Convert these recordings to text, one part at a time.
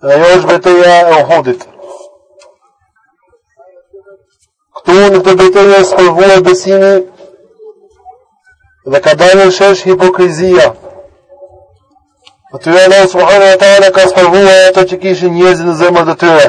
Ajo është beteja e Uhudit. Këtu në këtë betejë është sprovuar besimi dhe ka dalë në shesh hipokrizia. Aty Allahu subhanahu wa ta'ala ka sprovuar ato që kishin njerëzit në zemrat e tyre.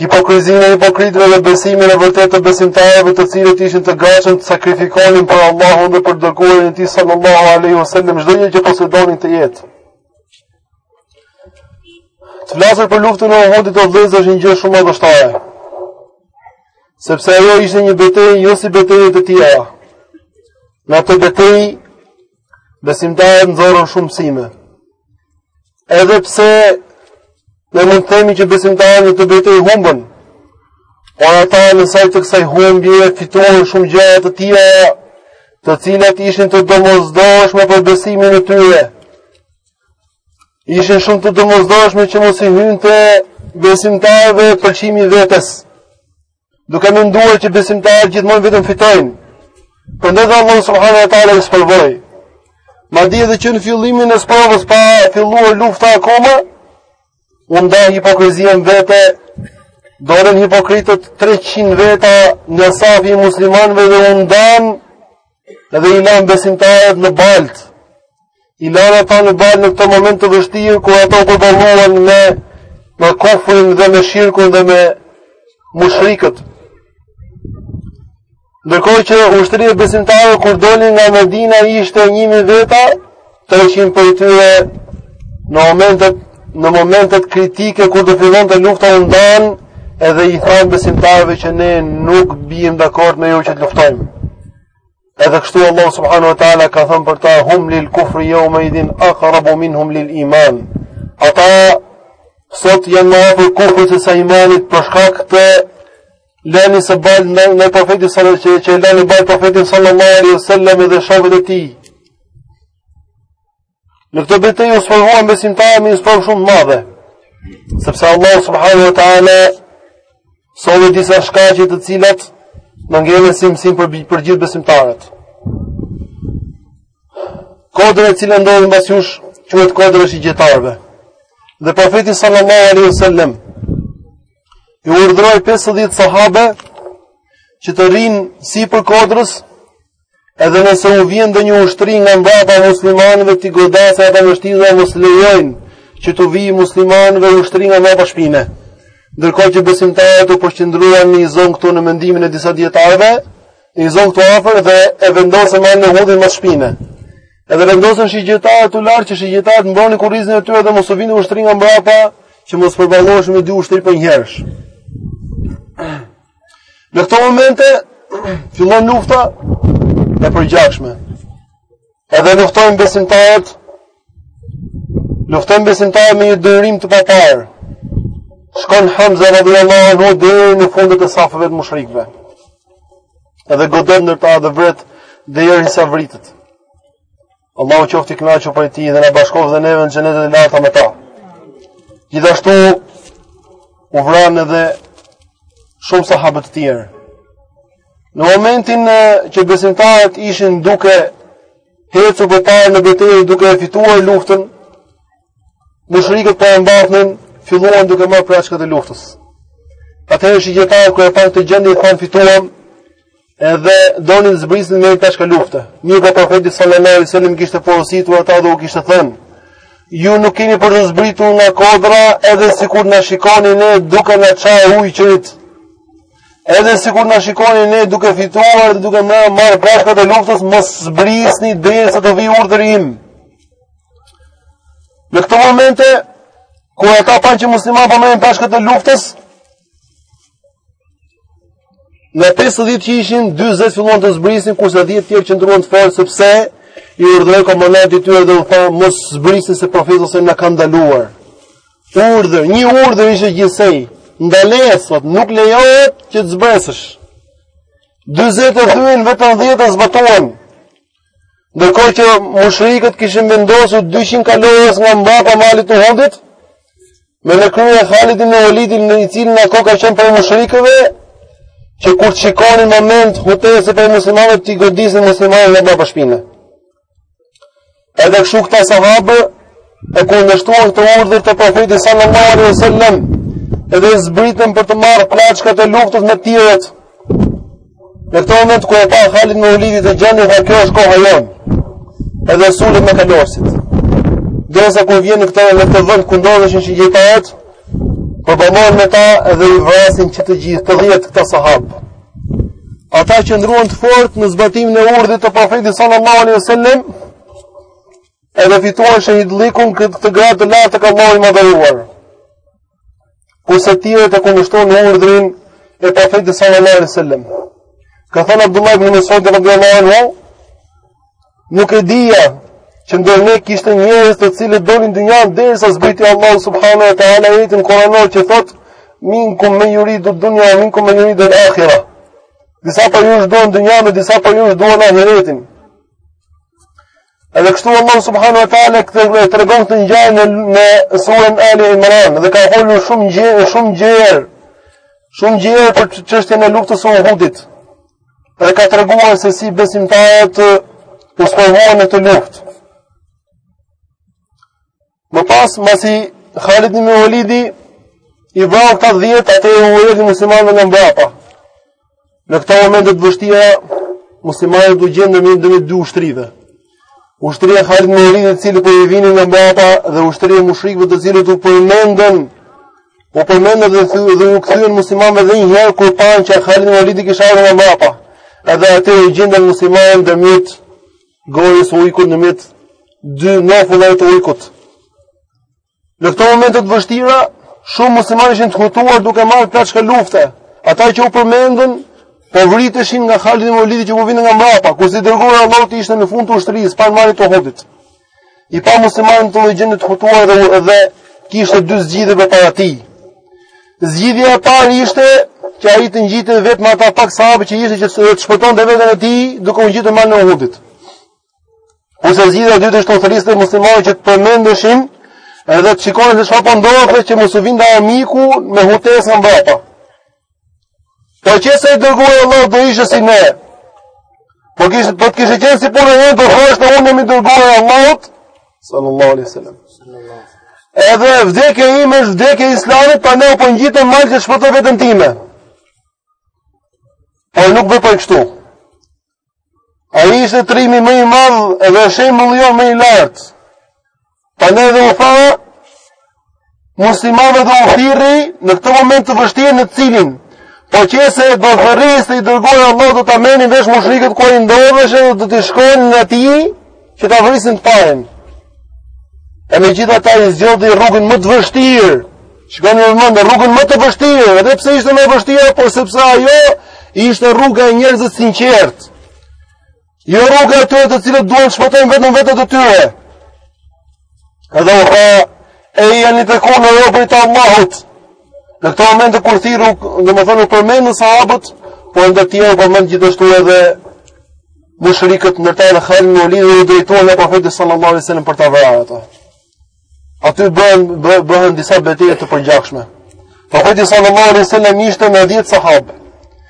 Hipokrizinë e hipokritëve dhe besimin e vërtetë të besimtarëve të cilët ishin të gatshëm të sakrifikonin për Allahun dhe për të dërguarin e tij sallallahu alaihi wasallam çdo gjë që posedonin në jetë. Të flasësh për luftën e Uhudit o vëllezër është një gjë shumë e vështirë. Sepse ajo ishte një betejë jo si betejat e tjera. Në atë betejë besimtarët nxorën shumë mësime. Edhe pse ne mund të themi që besimtarët në atë betejë humbën, por ata në sajë të kësaj humbje fituan shumë gjëra të tjera, të cilat ishin të domosdoshme për besimin e tyre. Ishin shumë të domosdoshme që mos i hynte besimtarëve pëlqimi i vetes. duke menduar që besimtarët gjithmonë vetëm fitojnë. Prandaj Allahu subhanahu wa taala i sprovoi. Madje edhe që në fillimin e sprovës pa filluar lufta akoma, u nda hipokrizia në vete, dolën hipokritët 300 veta nga safi i muslimanëve dhe u ndanë Edhe i lanë besimtarët në baltë, i lanë ata në baltë në këtë moment të vështirë, ku ata po përballeshin me, me kufrin dhe me shirkun dhe me mushrikët. Ndërkohë që ushtëria besimtare kur doli nga Medina ishte 1000 veta, 300 prej tyre në momentet në momentet kritike kur do fillonte lufta u ndanë edhe i thanë besimtarëve që ne nuk biem dakord me ju që të luftojmë. Edhe kështu Allah subhanahu wa taala ka thënë për ta hum lil kufri yawma idhin aqrabu minhum lil iman. Ata sot janë më afër kufrit se sa imanit për shkak të lëni së bal në në profetin sallallahu alaihi wasallam që lëni bal profetin sallallahu alaihi wasallam dhe shokët e tij. Në këtë betejë u sprovuan besimtarët me një sprov shumë të madhe. Sepse Allah subhanahu wa taala solli disa shkaqe të cilat në ngelën si mësim për për gjithë besimtarët. Kodra e cilën ndodhi mbas jush quhet kodra e shigjetarëve. Dhe profeti sallallahu alaihi wasallam i urdhëroi 50 sahabe që të rrinë sipër kodrës, edhe nëse u vjen ndonjë ushtri nga mbrapa muslimanëve t'i godasin ata me shtiza dhe mos lejojnë që t'u vijë muslimanëve ushtri nga mbrapa shpine. Ndërkohë që besimtarët u përqendruan në një zonë këtu në mendimin e disa dijetarëve, një zonë këtu afër dhe e vendosën malin e Uhudit mbas shpine. Edhe vendosën shigjetarët lart që shigjetarët t'mbronin kurrizin e tyre dhe mos u vinte ushtri nga mbrapa që mos përballoheshin me dy ushtri përnjëherësh. Në këto momente fillon lufta e përgjakshme. Edhe luftojnë besimtarët luftojnë besimtarët me një durim të paparë. Shkon Hamza radhiyallahu anhu deri në fundet e safëve të mushrikëve. Edhe godet ndër ta dhe vret derisa vritet. Allahu qoftë i kënaqur prej tij dhe na bashkoftë dhe neve në xhenetet e larta me ta. Gjithashtu u vranë edhe shumë sahabë të tjerë. Në momentin që besimtarët ishin duke ecur përpara në betejë duke e fituar luftën, mushrikët po e mbathnin, filluan duke marrë plaçkat e luftës. Atëherë shigjetarët kur e panë këtë gjendje, thanë fituam, edhe donin të zbrisnin me plaçka lufte. Mirëpo profeti sallallahu alajhi wasallam i kishte porositur ata dhe u kishte thënë: Ju nuk keni për të zbritur nga kodra, edhe sikur na shikoni ne duke na ça ujqërit. Edhe sikur na shikoni ne duke fituar dhe duke marrë plaçkat e luftës, mos zbrisni derisa të vijë urdhri im. Në këto momente, kur ata panë që muslimanët po marrin plaçkat e luftës, nga 50 që ishin, 40 filluan të zbrisin, kurse 10 të tjerë qëndruan të fortë, sepse i urdhëroi komandanti i tyre dhe u tha, mos zbrisni se profeti s.a.s. na ka ndaluar. Urdhër, një urdhër ishte gjithsej, ndalesë, thotë, nuk lejohet që të zbresësh. 40 e thyen, vetëm 10 e zbatuan. Ndërkohë që mushrikët kishin vendosur 200 kalorës nga mbrapa malit të Uhudit, me në krye Khalid ibn Walidin i cili atë kohë ka qenë prej mushrikëve, që kur të shikonin moment hutese prej muslimanëve, t'i godisin muslimanët nga mbrapa shpine. Edhe kështu këta sahabë, e kundërshtuan këtë urdhër të profetit sallallahu alaihi wasallam edhe zbritën për të marrë plaçkat e luftës me të tjerët në këto momente kur e pa Khalid ibn Walidi këtë gjendje tha kjo është koha jonë edhe sulet me kalorësit derisa kur vijnë në këto në atë vend ku ndodheshin shigjetarët përballen me ta edhe i vrasin që të gjithë të dhjetë këta sahab ata qëndruan të fortë në zbatimin e urdhrit të profetit sallallahu alaihi wasallam Edhe fituan shehidllëkun këtë këtë gradë të lartë tek Allahu i madhëruar. Kurse tjerët e kundërshtuan urdhrin e profetit sallallahu alaihi wasallam. Ka thënë Abdullah ibn Mas'ud radhiyallahu anhu, nuk e dija që ndër ne kishte njerëz të cilët donin dynjan derisa zbriti Allahu subhanahu wa taala ajetin kuranor që thotë minkum men juridu dunja we minkum men juridul akhira. Disa prej jush e duan dynjanë disa prej jush e duan ahiretin. Edhe kështu Allahu subhanu wa ta'ala këtë e tregon këtë ngjarje në, në surën Ali Imran dhe ka folur shumë gjerë, shumë gjerë, shumë gjerë për çështjen e luftës së Uhudit. Dhe ka treguar se si besimtarët u sprovuan në atë luftë. Më pas, masi Khalid ibn Walidi i vrau këta 10, atëherë u erdhi muslimanëve nga mbrapa. Në këto momente të vështira, muslimanët u gjendën ndërmjet dy ushtrive. Ushtria e Khalid ibn Walidit, e cili po i vinin nga mbrapa dhe ushtria e mushrikëve të cilët u përmendën U përmendën dhe thy, dhe u kthyen muslimanëve dhe një herë kur panë që Khalid ibn Walidi kishte ardhur nga mbrapa. Edhe atëherë u gjendën muslimanët ndërmjet gojës së ujkut ndërmjet dy nofullave të ujkut. Në këto momente të vështira, shumë muslimanë ishin të hutuar duke marrë plaçka lufte. Ata që u përmendën po vriteshin nga Khalid ibn Walidi që po vinte nga mbrapa, kurse i dërguari i Allahut ishte në fund të ushtrisë pranë malit të Uhudit. I pa muslimanët në atë lloj gjendje të hutuar dhe edhe kishte dy zgjidhje përpara tij. Zgjidhja e parë ishte që ai të ngjitej vetëm me ata pak sahabë që ishte që të shpëtonte veten e tij duke u ngjitur malin e Uhudit. Kurse zgjidhja e dytë është të thërriste muslimanët që të përmendeshin edhe të shikonin se çfarë po ndodhte që mos u vinte armiku me hutesë nga mbrapa. Po qe se i dërguari i Allahut do ishte si ne. Po kish po të kishte qenë si puna jonë do thoshte unë jam i dërguari i Allahut sallallahu alaihi wasallam. Edhe vdekja ime është vdekja e Islamit, prandaj po ngjitem në mal që të shpëtoj veten time. Po nuk veproi kështu. Ai ishte trimi më i madh edhe shembulli jonë më i lartë. Prandaj dhe u tha muslimanëve dhe u thirri në këtë moment të vështirë në të cilin, po qe se do thërriste i dërguari i Allahut do ta merrnin vesh mushrikët ku ai ndodheshte dhe do të shkonin ndaj tij, që ta vrisin të parin. E megjithatë ai zgjodhi rrugën më të vështirë, shikoni, domethënë, rrugën më të vështirë, edhe pse ishte më e vështira, por sepse ajo ishte rruga e njerëzve të sinqertë. Jo rruga e atyre të cilët duan të shpëtojnë vetëm veten e tyre. Edhe u tha, ejani tek unë o robërit e Allahut. Në këto momente kur thirri, domethënë, u përmendën sahabët, po në anën tjetër u përmendën gjithashtu edhe mushrikët ndër ta Khalid ibn Walidi dhe u drejtuan nga profeti sallallahu alai sallam për ta vrarë atë. Aty bëhen, bëhen disa beteje të përgjakshme. Profeti sallallahu alai sallam ishte me dhjetë sahabë.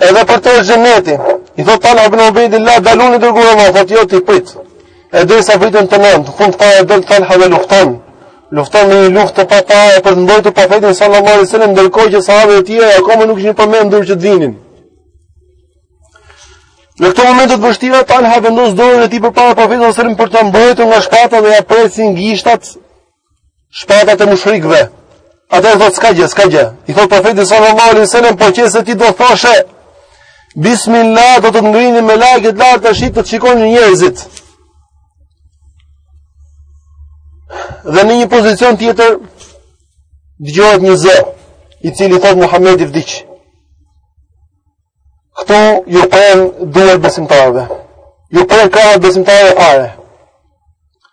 Edhe për të xheneti. I thot Talha ibn Ubaydillah dal unë i dërguar Allah, thot jo ti prit. Edhe sa vriten të nëntë, fund pa del Talha dhe lufton. Lufton në një luftë të paparë për të mbrojtur profetin sallallahu alaihi wasallam ndërkohë që sahabët e tjerë akoma nuk ishin përmendur që të vinin. Në këto momente të vështira Talha vendos dorën e tij përpara profetit sallallahu alaihi wasallam për ta mbrojtur nga shpata dhe ia presin gishtat Shpatat e mushrikëve. Atëherë thot s'ka gjë, s'ka gjë. I thot profeti sallallahu alaihi wasallam, po qe se ti do thoshe Bismillah do të të ngrinin melaiket lart saqë të të shikonin njerëzit. Dhe në një pozicion tjetër, dëgjohet një zë, i cili thot Muhammedi vdiq. Këtu iu prenë duart besimtarëve. Iu prenë krahët besimtarëve fare.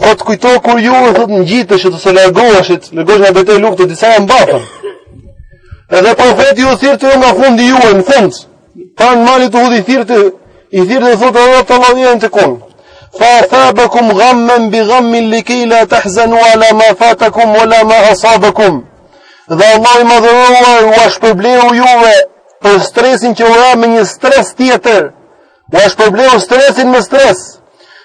Thot kujto kur ju e thot ngjiteshit ose largoheshit, largoheshit nga beteja e luftës disa ia mbathën. Edhe profeti ju thirrte nga fundi juaj në fund. Pranë malit të Uhudit thirrte i thirrte thotë edhe të lavjen të kon. Fa thabakum ghamman bi ghammin likay la tahzanu ala ma fatakum wala ma asabakum. Dhe Allahu i madhëruar ua shpërbleu juve për stresin që u ra me një stres tjetër, Ua shpërbleu stresin me stres,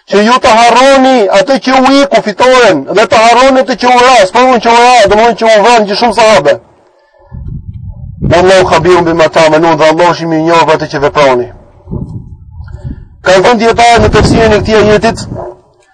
që ju të harroni atë që u iku fitoren, dhe të harroni atë që u ra, sprovën që u ra, domethënë që u vranë shumë sahabe. Wallahu khabirun bima ta'malun dhe Allahu është i mirënjohur për atë që veproni. Kanë thënë dijetarët në tefsirin e këtij ajetit,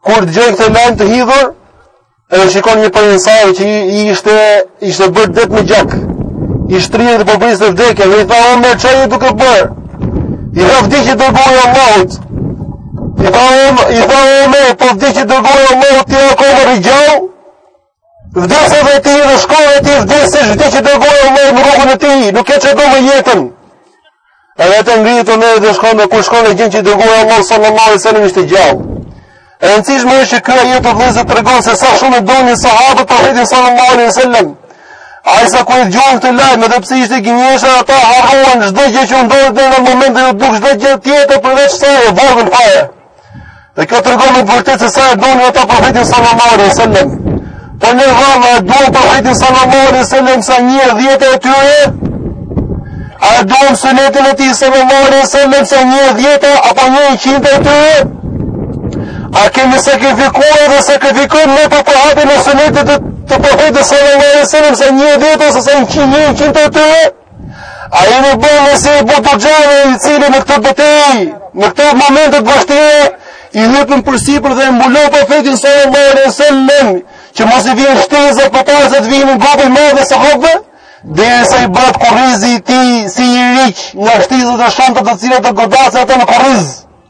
Kur dëgjoi këtë lajm të hidhur, edhe shikon një prej ensarëve që ishte, ishte bërë det me gjak, i shtrirë dhe po priste vdekjen, dhe i tha, Omer ça je duke bërë, i tha vdiq i dërguari i Allahut, i tha Omer, i tha Omer, po vdiq i dërguari i Allahut, ti akoma rri gjallë, Vdese dhe ti dhe shkove ti vdese shdi që dërgojë e lejë në rrugën e ti, nuk e që do më jetën. E dhe të ngritë të mërë dhe shkove, ku shkove e gjenë që dërgojë e lejë së në marë se në mishtë gjallë. E në cishë më e që kërë jetë të vdese të regonë se sa shumë e do një sahabë të rritin së në marë e sëllëm. A i sa ku e gjohë të lejë, me dhe pësi ishte gjenjeshe dhe ta harruan shdo gjë që ndodhët në në moment dhe ju duk shdo gjë tjetër përveç sërë e vërgën fajë. Dhe kjo të rëgonë në të vërtit se sa e doni ata profetin së në marë i sëllëm. Po në rëmë e doni profetin së në marë i sëllëm sa një dhjetë e tyre, a e doni së letin e ti së në marë i sëllëm sa një dhjetë apo një i qinte e tyre, a kemi sakrifikuar dhe sakrifikoj në të të hapin në së letin e të profetin së në marë i sëllëm sa një dhjetë ose sa një i qinte e tyre, A i në bëmë e se i botë gjave i cili në këtë bëtej, në këtë momentet vështire, i hypën për sipër dhe mbulo për fetin së e lojnë e së lënë, që mos i vinë shtizë për ta se të vinë në gopë i me dhe së hëpë, dhe e se i bëtë korizi ti si i rikë nga shtizët e shantët të cilët të godasë atë në korizi.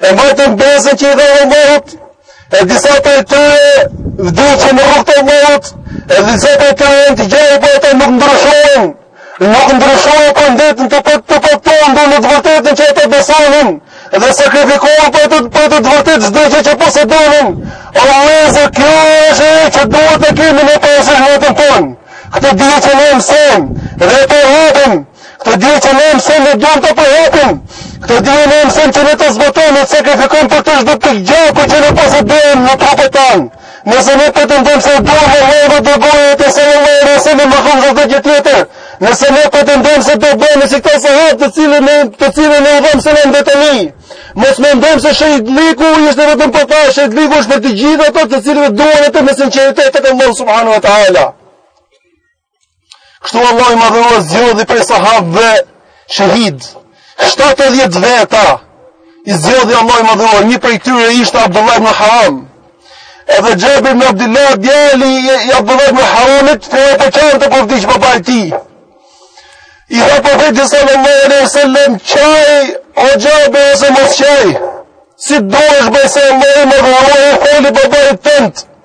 E mbajtën besën që i dhanë Allahut, e disa prej tyre vdiqën në rrugë të Allahut, e disa prej tyre janë të gjallë, po ata nuk ndryshuan, nuk ndryshuan por mbetën të patundur në të vërtetën që ata besonin, dhe sakrifikuan për atë të vërtetë çdo gjë që posedonin, o vëllezër, kjo është ajo që duhet të kemi në pasë në të tonë, këtë dije që ne mësojmë, dhe të rrëtën, Këtë dije që ne mësojmë ne duhet ta përhapim. Këtë dije ne mësojmë që ne ta zbatojmë e sakrifikojmë për të çdo pikë gjaku që ne posedojmë në trupat tanë. Nëse ne pretendojmë se duam Allahun dhe të dërguarin e tij sallallahu alajhi wasallam më shumë se çdo gjë tjetër. Nëse ne pretendojmë se do bëhemi si këta sahabë të cilën ne të cilën ne udhëm se ne ndetëni. Mos mendojmë se shahidllëku ishte vetëm për ta, shahidllëku është për të gjithë ata të cilët e duan atë me sinqeritet tek Allahu subhanahu wa taala. Kështu Allah i madhëruar zgjodhi prej sahabëve shahidë. 70 veta i zgjodhi Allah i madhëruar. Një prej tyre ishte Abdullah ibn Haram. Edhe Xhabir ibn Abdullah, djali i Abdullah ibn Haramit, po qante se vdiq babai i tij. I tha profeti sallallahu alajhi wasallam qaj, o Xhabir ose mos qaj. Sido që të bësh se Allah i madhëruar i foli babait tënd.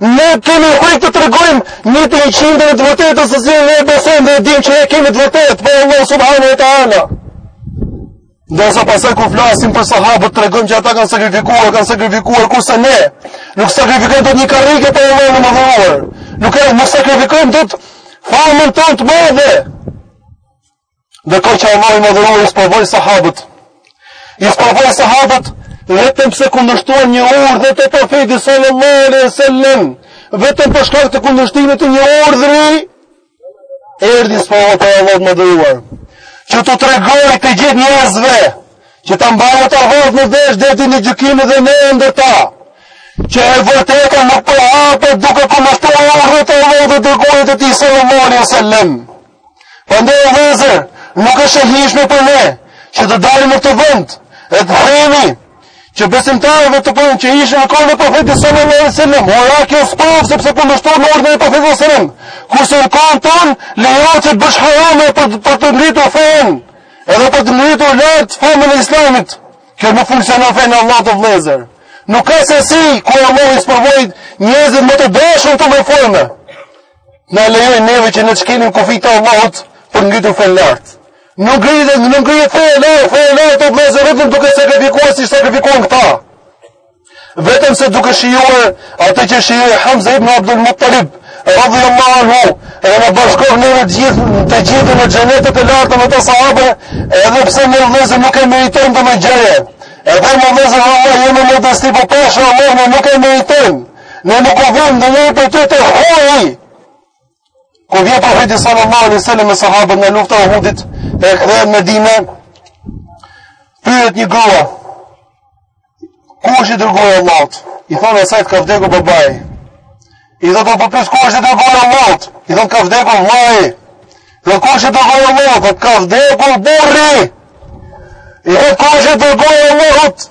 Ne kemi frikë të tregojmë një të njëqindën e të vërtetës të cilën ne e besojmë dhe e dimë që ne kemi të vërtetë për Allah subhanahu wa taala. Ndërsa pastaj kur flasim për sahabët, tregojmë që ata kanë sakrifikuar, kanë sakrifikuar kurse ne nuk sakrifikojmë dot një karrige për Allahun e madhëruar. Ne nuk sakrifikojmë dot famën tonë të madhe. Shiko që Allahu i madhëruar i sprovoi sahabët. I sprovoi sahabët vetëm se kundërshtuan një urdhër të profetit sallallahu alaihi wasallam, vetëm për shkak të kundërshtimit të një urdhri, erdhi sprova te Allahu i madhëruar. Që t'u tregojë të gjithë njerëzve që ta mbajnë vath në vesh deri ditën e gjykimit edhe ne ndër ta, që e vërteta nuk përhapet duke kundërshtuar urdhrat e Allahut dhe të dërguarit të tij sallallahu alaihi wasallam. Prandaj o vëllezër, nuk është e hijshme për ne që të dalim në këtë vend e të themi që besimtarëve të parë që ishin në kohën e profetit sallallahu alajhi wasallam, u ra kjo sprovë sepse kundërshtuan urdhrin e profetit sallallahu alajhi wasallam. Kurse në kohën tonë lejohet të bësh harame për për të ngritur fenë, edhe për të ngritur lart famën e Islamit. Kjo nuk funksionon në fenë e Allahut vëllezër. Nuk ka sesi kur Allahu i sprovoi njerëzit më të dashur të reformës. Na lejoi neve që na kemi kufijtë e Allahut për ngritur fenë lart. Nuk ngrihet, nuk ngrihet feja lart, feja lart, o vllezër vetëm duke sakrifikuar si sakrifikuan këta. Vetëm se duke shijuar atë që shijoi Hamza ibn Abdul Muttalib, radhi Allah anhu, edhe na bashkoftë ne të gjithë, të gjithë në xhenetet e larta me ata sahabë, edhe pse ne vllezër nuk e meritojmë një të tillë. Edhe ne vllezër Allah jemë në destipo pasha Allahun nuk e meritojmë. Ne nuk u vëmë në njëri për të të hojë. Kur vjen profeti sallallahu alaihi sallam me sahabët në luftën e Uhudit, e kthehen në Medine, pyret një grua, ku është i dërguari i Allahut? I thonë asaj të ka vdekur babai. I thotë për po pyes ku është i dërguari i Allahut? I thonë të ka vdekur vëllai. Dhe ku është i dërguari i Allahut? Të ka vdekur burri. I thotë ku është i dërguari i Allahut?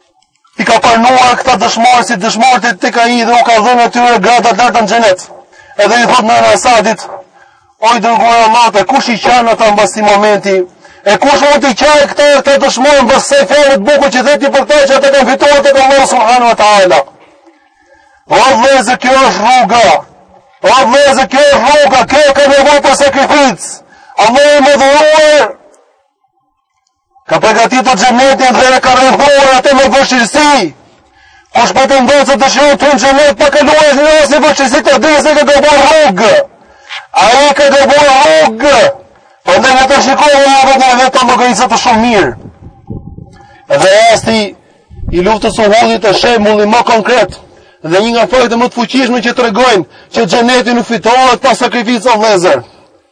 I ka pranuar këta dëshmorë si dëshmorë tek ai dhe u ka dhënë atyre gradat e larta në xhenet. Edhe i thotë nëna e Sadit, "O i dërguar i Allahut, kush i qan ata mbas këtij momenti? E kush mund t'i qajë këta këta dëshmorë mbas kësaj fjale të bukur që the ti për ta që ata kanë fituar tek Allahu subhanahu wa taala?" O vllezër kjo është rruga. O vllezër kjo është rruga, kjo ka nevojë për sakrificë. Allahu i madhëruar Ka përgatitur xhenetin dhe e ka rrethuar atë me vështirësi. Kush pretendon se dëshiron xhenetin pa kaluar asnjë vështirësi, ai e ka gabu rrugën. Ai e ka gabu rrugën. Prandaj ta shikojë ai veten, ta llogarisë atë shumë mirë. Dhe rasti i luftës së Uhudit është shembulli më konkret dhe një nga faktet më të fuqishme që tregojnë që xheneti nuk fitohet pa sakrificë o vlezër.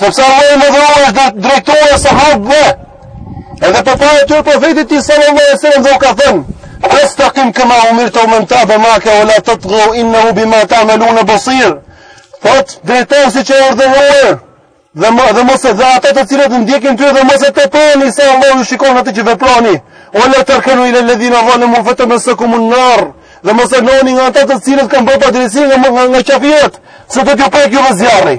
Sepse Allahu i madhëruar u është drejtuar sahabëve. Edhe përpara tyre profetit sallallahu alaihi wasallam dhe u ka thënë: "Fastaqim kama umirta wa man taba ma'aka wa la tatghu innahu bima ta'malun basir." Thotë drejtohu siç je urdhëruar dhe më dhe mos edhe ata të cilët të ndjekin ty dhe mos e teproni se Allahu shikon atë që veproni. Wa la tarkanu ila alladhina zalamu fatamasakum an-nar. Dhe mos anoni nga ata të cilët kanë bërë padrejësi nga nga, nga qafirët, se do t'ju prekë ju zjarri.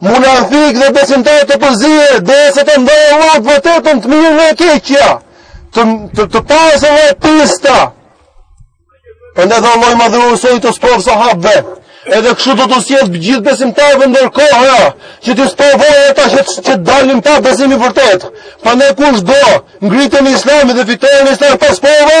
Munafikët dhe besimtarët të përzier, derisa ta ndajë Allahu të vërtetën të mirën nga e keqja, të, të, të pastrën nga e pista. Prandaj dhe Allahu i madhëruar ua solli këtë sprovë sahabëve, edhe kështu do t'u sjellë të gjithë besimtarëve ndër kohëra, që t'i sprovojë ata që, të dalë në pah besimi i vërtetë. Prandaj kush do ngritjen e islamit dhe fitoren e islamit pa sprova,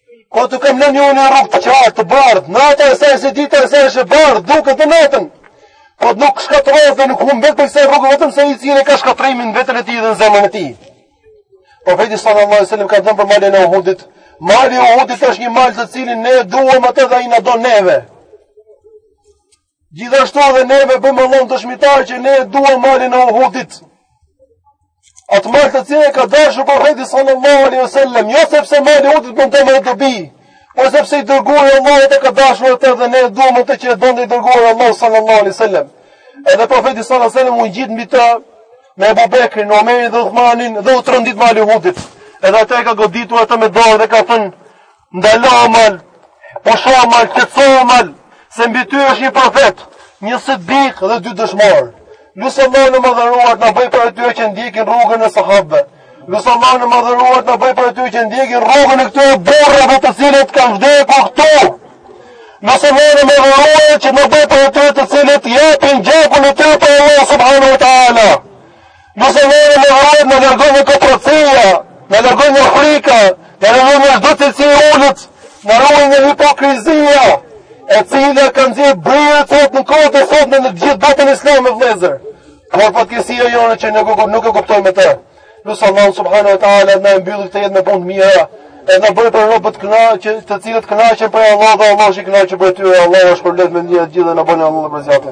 Po ju kam lënë në një rrugë të qartë të bardhë, nata e saj si dita e saj është e bardhë, duket dhe natën. Po nuk shkatërrohet dhe nuk humbet prej kësaj rruge vetëm se ai i cili e ka shkatërrimin në veten e tij dhe në zemrën e tij. Profeti sallallahu alajhi wasallam ka thënë për malin e Uhudit, mali i Uhudit është një mal të cilin ne e duam atë dhe ai na don neve. Gjithashtu edhe neve bëjmë Allahun dëshmitar që ne e duam malin e uhudit. Atë mal të cilin e ka dashur profeti sallallahu alaihi wasallam, jo sepse mali i uhudit mund të na bëjë dobi, po sepse i dërguari i Allahut e ka dashur atë dhe ne duam atë që e donte i dërguari i Allahut sallallahu alaihi wasallam. Edhe profeti sallallahu alaihi wasallam u ngjit mbi të me Ebu Bekrin, Omerin dhe Uthmanin dhe u trondit mali i uhudit. Edhe atë e ka goditur atë me dorë dhe ka thënë Ndalo mal, pusho mal, qetëso mal, se mbi ty është një profet, një siddik dhe dy dëshmorë. Lus Allahun e madhëruar të na bëjë prej atyre që ndjekin rrugën e sahabëve. Lus Allahun e madhëruar të na bëjë prej atyre që ndjekin rrugën e këtyre burrave të cilët kanë vdekur këtu. Lus Allahun e madhëruar që të na bëjë prej atyre të cilët japin gjakun e tyre për Allahun subhanu wa ta'ala. Lus Allahun e madhëruar të na largojë nga koprracia, të na largojë nga frika, të na largojë nga çdo cilësi e ulët, të na ruajë nga hipokrizia, e cila ka zi bërë të në kohët e sotme në gjithë botën islame vëllezër. Por fatkeqësia jonë që nuk, nuk e kuptojmë atë. Lus Allahun subhanu e ta'ala të na e mbyllë këtë jetë me punë të mira, e të na bëjë prej robërve të kënaqur të cilët kënaqen prej Allahut dhe Allahu është i kënaqur prej tyre Allahu ju shpërbleftë me një gjithë dhe na bëftë Allahu dhe për zjatën.